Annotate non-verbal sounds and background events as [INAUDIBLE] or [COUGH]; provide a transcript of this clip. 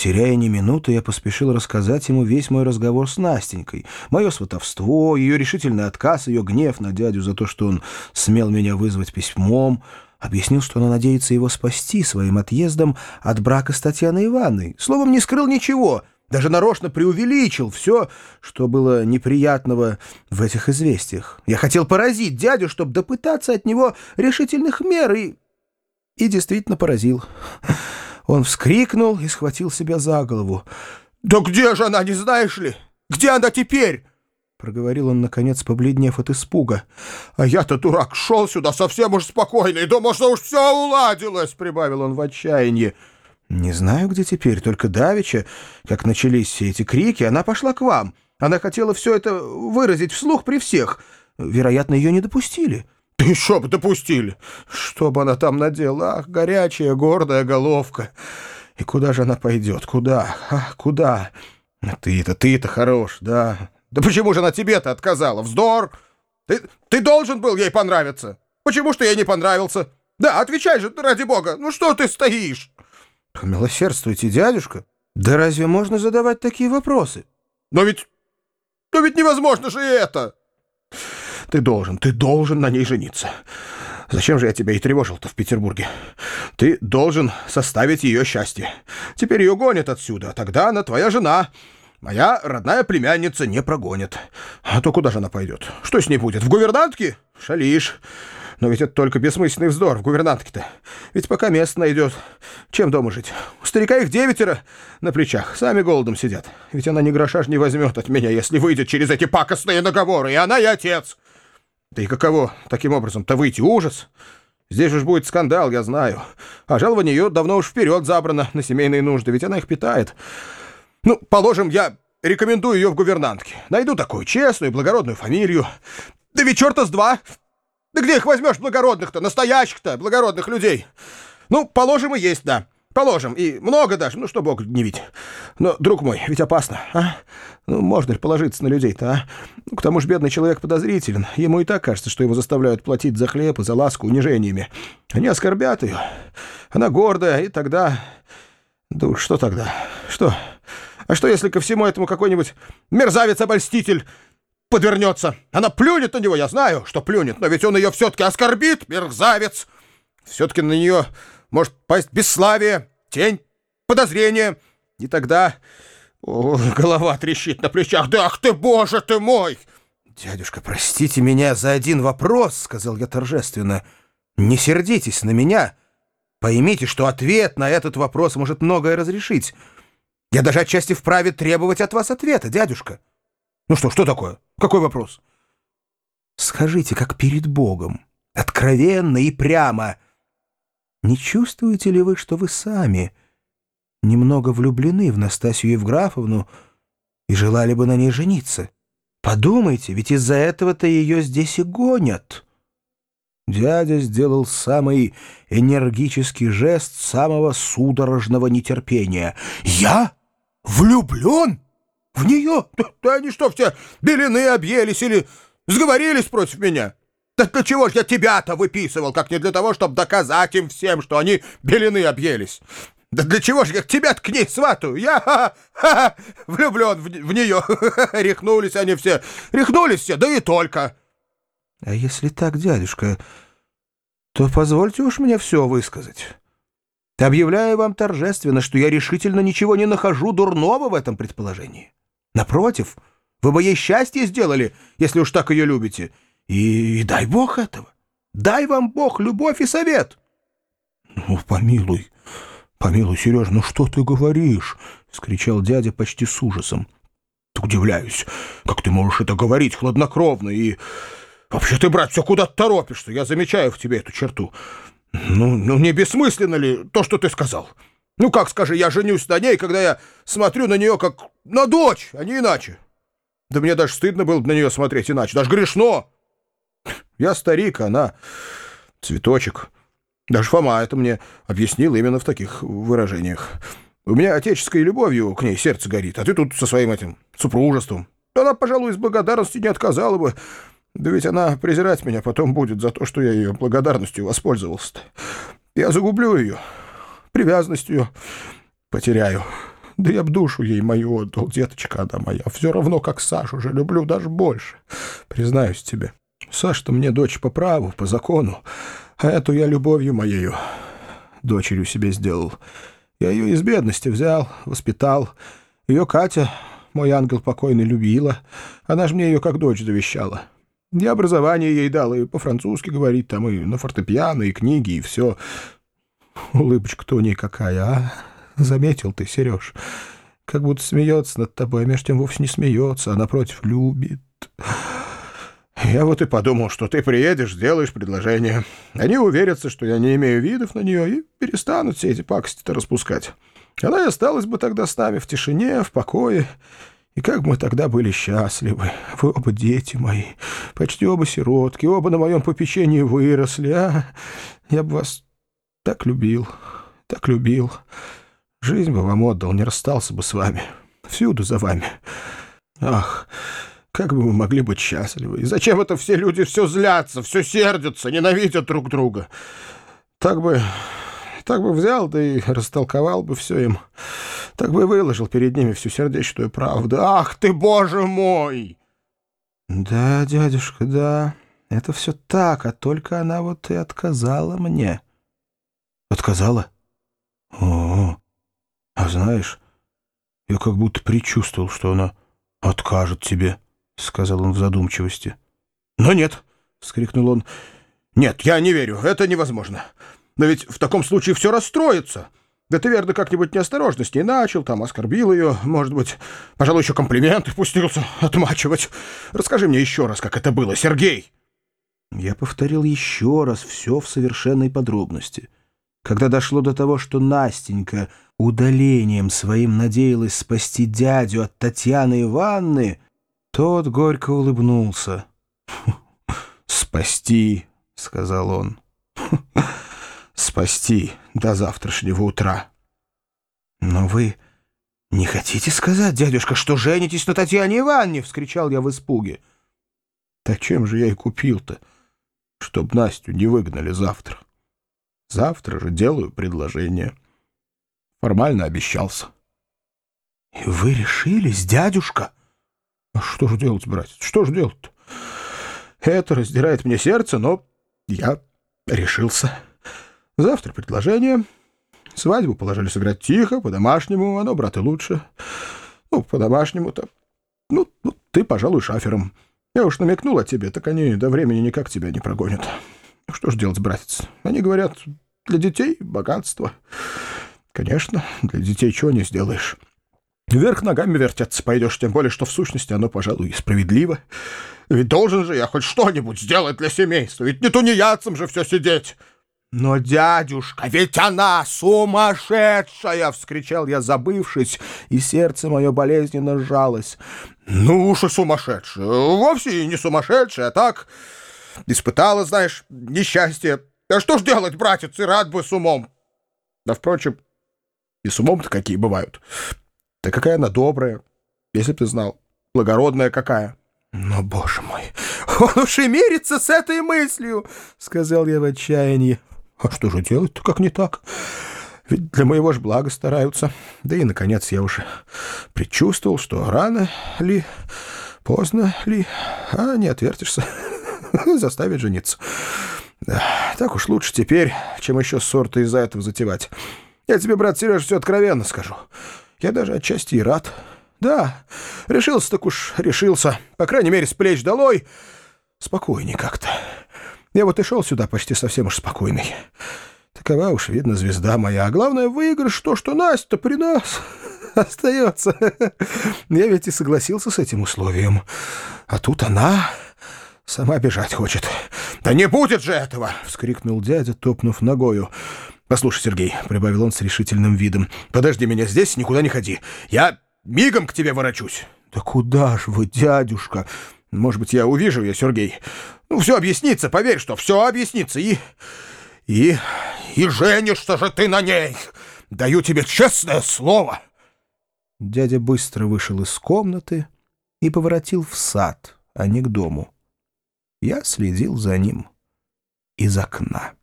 теряя ни минуты, я поспешил рассказать ему весь мой разговор с Настенькой, мое сватовство, ее решительный отказ, ее гнев на дядю за то, что он смел меня вызвать письмом, объяснил, что она надеется его спасти своим отъездом от брака с Татьяной Ивановной. Словом, не скрыл ничего, даже нарочно преувеличил все, что было неприятного в этих известиях. Я хотел поразить дядю, чтобы допытаться от него решительных мер, и... и действительно поразил. Он вскрикнул и схватил себя за голову. «Да где же она, не знаешь ли? Где она теперь?» Проговорил он, наконец, побледнев от испуга. «А я-то, дурак, шел сюда совсем уж спокойно и думал, что уж все уладилось!» Прибавил он в отчаянии. «Не знаю, где теперь, только давеча, как начались все эти крики, она пошла к вам. Она хотела все это выразить вслух при всех. Вероятно, ее не допустили». Еще бы допустили! Что бы она там надела? Ах, горячая, гордая головка! И куда же она пойдет? Куда? Ах, куда? А ты-то, ты-то хорош, да. Да почему же она тебе-то отказала? Вздор! Ты, ты должен был ей понравиться. Почему что я не понравился? Да, отвечай же, ради бога. Ну что ты стоишь? Милосердствуйте, дядюшка. Да разве можно задавать такие вопросы? Но ведь... Но ведь невозможно же это! Ты должен, ты должен на ней жениться. Зачем же я тебя и тревожил-то в Петербурге? Ты должен составить ее счастье. Теперь ее гонят отсюда, а тогда она твоя жена. Моя родная племянница не прогонит. А то куда же она пойдет? Что с ней будет? В гувернантке? Шалишь. Но ведь это только бессмысленный вздор в гувернантке-то. Ведь пока место найдет. Чем дома жить? У старика их девятеро на плечах. Сами голодом сидят. Ведь она ни гроша ж не возьмет от меня, если выйдет через эти пакостные наговоры. И она, и отец. Да и каково таким образом-то выйти? Ужас! Здесь уж будет скандал, я знаю. А жалование ее давно уж вперед забрано на семейные нужды, ведь она их питает. Ну, положим, я рекомендую ее в гувернантке. Найду такую честную, благородную фамилию. Да ведь черта с два! Да где их возьмешь благородных-то, настоящих-то, благородных людей? Ну, положим, и есть, да. Положим, и много даже, ну что бог не видит. Но, друг мой, ведь опасно, а? Ну, можно ли положиться на людей-то, а? Ну, к тому же бедный человек подозрителен. Ему и так кажется, что его заставляют платить за хлеб и за ласку унижениями. Они оскорбят ее. Она гордая, и тогда... Да что тогда? Что? А что, если ко всему этому какой-нибудь мерзавец-обольститель подвернется? Она плюнет на него, я знаю, что плюнет, но ведь он ее все-таки оскорбит, мерзавец. Все-таки на нее может пасть бесславие, тень, подозрение. И тогда... О, голова трещит на плечах. Да ах ты, боже ты мой! «Дядюшка, простите меня за один вопрос», — сказал я торжественно. «Не сердитесь на меня. Поймите, что ответ на этот вопрос может многое разрешить. Я даже отчасти вправе требовать от вас ответа, дядюшка». «Ну что, что такое? Какой вопрос?» «Скажите, как перед Богом, откровенно и прямо, не чувствуете ли вы, что вы сами немного влюблены в Настасью Евграфовну и желали бы на ней жениться? Подумайте, ведь из-за этого-то ее здесь и гонят». Дядя сделал самый энергический жест самого судорожного нетерпения. «Я? Влюблен? В нее? Да, да они что, все белины объелись или сговорились против меня?» Так для чего ж я тебя-то выписывал, как не для того, чтобы доказать им всем, что они белины объелись? Да для чего же я тебя-то к ней сватаю? Я ха -ха, влюблен в, в нее. [LAUGHS] Рехнулись они все. Рехнулись все, да и только. А если так, дядюшка, то позвольте уж мне все высказать. Объявляю вам торжественно, что я решительно ничего не нахожу дурного в этом предположении. Напротив, вы бы ей счастье сделали, если уж так ее любите. И, и дай Бог этого. Дай вам Бог любовь и совет. — Ну, помилуй, помилуй, Сережа, ну что ты говоришь? — скричал дядя почти с ужасом. — Ты удивляюсь, как ты можешь это говорить хладнокровно и... Вообще ты, брат, все куда-то торопишься. Я замечаю в тебе эту черту. Ну, ну не бессмысленно ли то, что ты сказал? Ну как, скажи, я женюсь на ней, когда я смотрю на нее как на дочь, а не иначе. Да мне даже стыдно было бы на нее смотреть иначе, даже грешно. Я старик, она цветочек. Даже Фома это мне объяснил именно в таких выражениях. У меня отеческой любовью к ней сердце горит, а ты тут со своим этим супружеством. Она, пожалуй, из благодарности не отказала бы. Да ведь она презирать меня потом будет за то, что я ее благодарностью воспользовался. -то. Я загублю ее, привязанность ее потеряю. Да я б душу ей мою отдал, деточка она моя. Все равно, как Сашу уже люблю, даже больше. Признаюсь тебе. Саша-то мне дочь по праву, по закону, а эту я любовью моею дочерью себе сделал. Я ее из бедности взял, воспитал. Ее Катя, мой ангел покойный, любила. Она же мне ее как дочь завещала. Я образование ей дал, и по-французски говорит, там и на фортепиано, и книги, и все. Улыбочка-то у ней какая, а? Заметил ты, Сереж? Как будто смеется над тобой, а между тем вовсе не смеется, а напротив любит. Я вот и подумал, что ты приедешь, сделаешь предложение. Они уверятся, что я не имею видов на нее, и перестанут все эти пакости-то распускать. Она и осталась бы тогда с нами в тишине, в покое. И как мы тогда были счастливы. Вы оба дети мои, почти оба сиротки, оба на моем попечении выросли, а? Я бы вас так любил, так любил. Жизнь бы вам отдал, не расстался бы с вами. Всюду за вами. Ах, как бы мы могли быть счастливы? И зачем это все люди все злятся, все сердятся, ненавидят друг друга? Так бы... Так бы взял, да и растолковал бы все им. Так бы выложил перед ними всю сердечную правду. Ах ты, боже мой! Да, дядюшка, да, это все так, а только она вот и отказала мне. Отказала? О, а знаешь, я как будто предчувствовал, что она откажет тебе. — сказал он в задумчивости. «Но нет!» — вскрикнул он. «Нет, я не верю. Это невозможно. Но ведь в таком случае все расстроится. Да ты, верно, как-нибудь неосторожно с ней начал, там оскорбил ее, может быть, пожалуй, еще комплименты пустился отмачивать. Расскажи мне еще раз, как это было, Сергей!» Я повторил еще раз все в совершенной подробности. Когда дошло до того, что Настенька удалением своим надеялась спасти дядю от Татьяны Ивановны, тот горько улыбнулся. «Спасти», — сказал он. «Спасти до завтрашнего утра». «Но вы не хотите сказать, дядюшка, что женитесь на Татьяне Ивановне?» — вскричал я в испуге. «Так чем же я и купил-то, чтоб Настю не выгнали завтра? Завтра же делаю предложение. Формально обещался». «И вы решились, дядюшка?» А что же делать, братец? Что же делать-то? Это раздирает мне сердце, но я решился. Завтра предложение. Свадьбу положили сыграть тихо, по-домашнему. Оно, брат, и лучше. Ну, по-домашнему-то. Ну, ну, ты, пожалуй, шафером. Я уж намекнул о тебе, так они до времени никак тебя не прогонят. Что ж делать, братец? Они говорят, для детей богатство. Конечно, для детей чего не сделаешь. Вверх ногами вертеться пойдешь, тем более, что в сущности оно, пожалуй, и справедливо. Ведь должен же я хоть что-нибудь сделать для семейства, ведь не тунеядцам же все сидеть. «Но, дядюшка, ведь она сумасшедшая!» — вскричал я, забывшись, и сердце мое болезненно сжалось. «Ну уж и сумасшедшая! Вовсе и не сумасшедшая, а так испытала, знаешь, несчастье. А что ж делать, братец, и рад бы с умом!» Да, впрочем, и с умом-то какие бывают. Да какая она добрая, если б ты знал. Благородная какая. Но, боже мой, он уж и мирится с этой мыслью, сказал я в отчаянии. А что же делать-то, как не так? Ведь для моего ж блага стараются. Да и, наконец, я уже предчувствовал, что рано ли, поздно ли, а не отвертишься. [LAUGHS] Заставить жениться. Да, так уж лучше теперь, чем еще ссор-то из-за этого затевать. Я тебе, брат Сереж, все откровенно скажу. Я даже отчасти и рад. Да, решился так уж решился. По крайней мере, с плеч долой. Спокойней как-то. Я вот и шел сюда почти совсем уж спокойный. Такова уж, видно, звезда моя. А главное, выигрыш то, что Настя при нас [LAUGHS] остается. Я ведь и согласился с этим условием. А тут она сама бежать хочет. «Да не будет же этого!» — вскрикнул дядя, топнув ногою. «Послушай, Сергей», — прибавил он с решительным видом, — «подожди меня здесь, никуда не ходи. Я мигом к тебе ворочусь». «Да куда ж вы, дядюшка? Может быть, я увижу ее, Сергей. Ну, все объяснится, поверь, что все объяснится. И... и... и женишься же ты на ней. Даю тебе честное слово». Дядя быстро вышел из комнаты и поворотил в сад, а не к дому. Я следил за ним из окна.